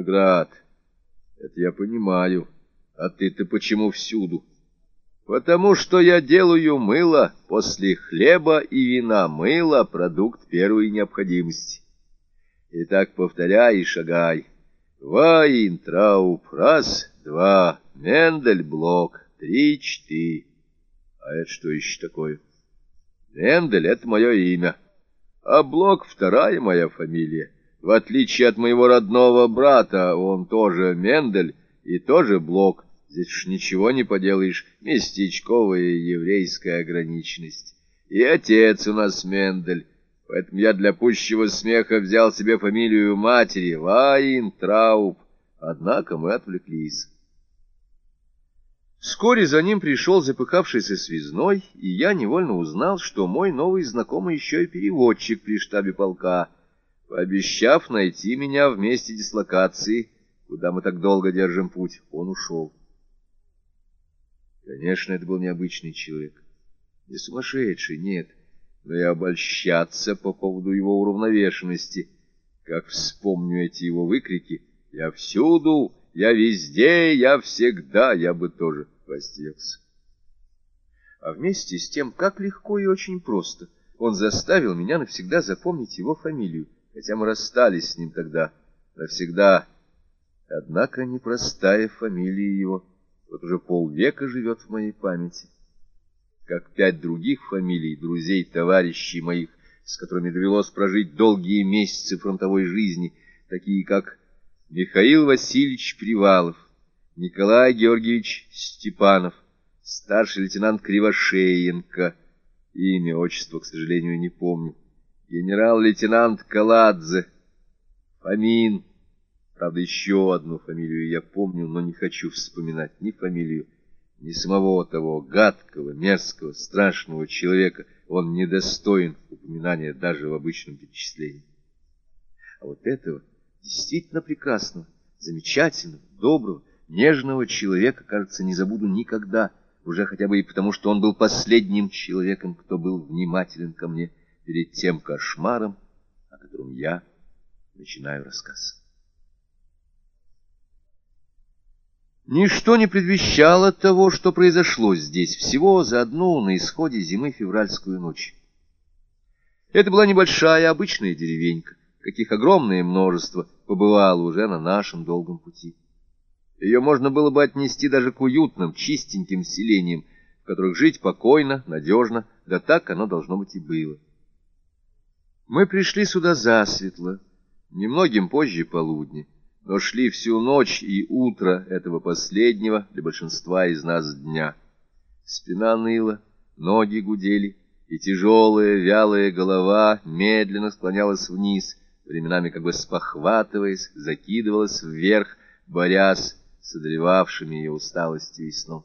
Виноград. Это я понимаю. А ты-то почему всюду? Потому что я делаю мыло после хлеба и вина. Мыло — продукт первой необходимости. Итак, повторяй и шагай. Ваинтрауп. Раз, два. Мендель, блок. Три, четыре. А это что еще такое? Мендель — это мое имя. А Блок — вторая моя фамилия. В отличие от моего родного брата, он тоже Мендель и тоже Блок. Здесь уж ничего не поделаешь, местечковая еврейская ограниченность. И отец у нас Мендель, поэтому я для пущего смеха взял себе фамилию матери, Вайн Трауб. Однако мы отвлеклись. Вскоре за ним пришел запыхавшийся связной, и я невольно узнал, что мой новый знакомый еще и переводчик при штабе полка, пообещав найти меня в месте дислокации, куда мы так долго держим путь, он ушел. Конечно, это был необычный человек, не сумасшедший, нет, но и обольщаться по поводу его уравновешенности. Как вспомню эти его выкрики «Я всюду!» Я везде, я всегда, я бы тоже постелся. А вместе с тем, как легко и очень просто, он заставил меня навсегда запомнить его фамилию, хотя мы расстались с ним тогда навсегда. Однако непростая фамилия его вот уже полвека живет в моей памяти. Как пять других фамилий, друзей, товарищей моих, с которыми довелось прожить долгие месяцы фронтовой жизни, такие как Михаил Васильевич Привалов, Николай Георгиевич Степанов, старший лейтенант Кривошеенко, имя, отчество, к сожалению, не помню, генерал-лейтенант Каладзе, Фомин, правда, еще одну фамилию я помню, но не хочу вспоминать ни фамилию, ни самого того гадкого, мерзкого, страшного человека, он недостоин упоминания даже в обычном перечислении. А вот этого действительно прекрасного, замечательного, доброго, нежного человека, кажется, не забуду никогда, уже хотя бы и потому, что он был последним человеком, кто был внимателен ко мне перед тем кошмаром, о котором я начинаю рассказ. Ничто не предвещало того, что произошло здесь всего за одну на исходе зимы февральскую ночь. Это была небольшая обычная деревенька, каких огромное множество побывало уже на нашем долгом пути. Ее можно было бы отнести даже к уютным, чистеньким селениям, в которых жить покойно, надежно, да так оно должно быть и было. Мы пришли сюда засветло, немногим позже полудня, но шли всю ночь и утро этого последнего для большинства из нас дня. Спина ныла, ноги гудели, и тяжелая вялая голова медленно склонялась вниз, временами как бы спохватываясь, закидывалась вверх, борясь с одолевавшими ее усталостью и сном.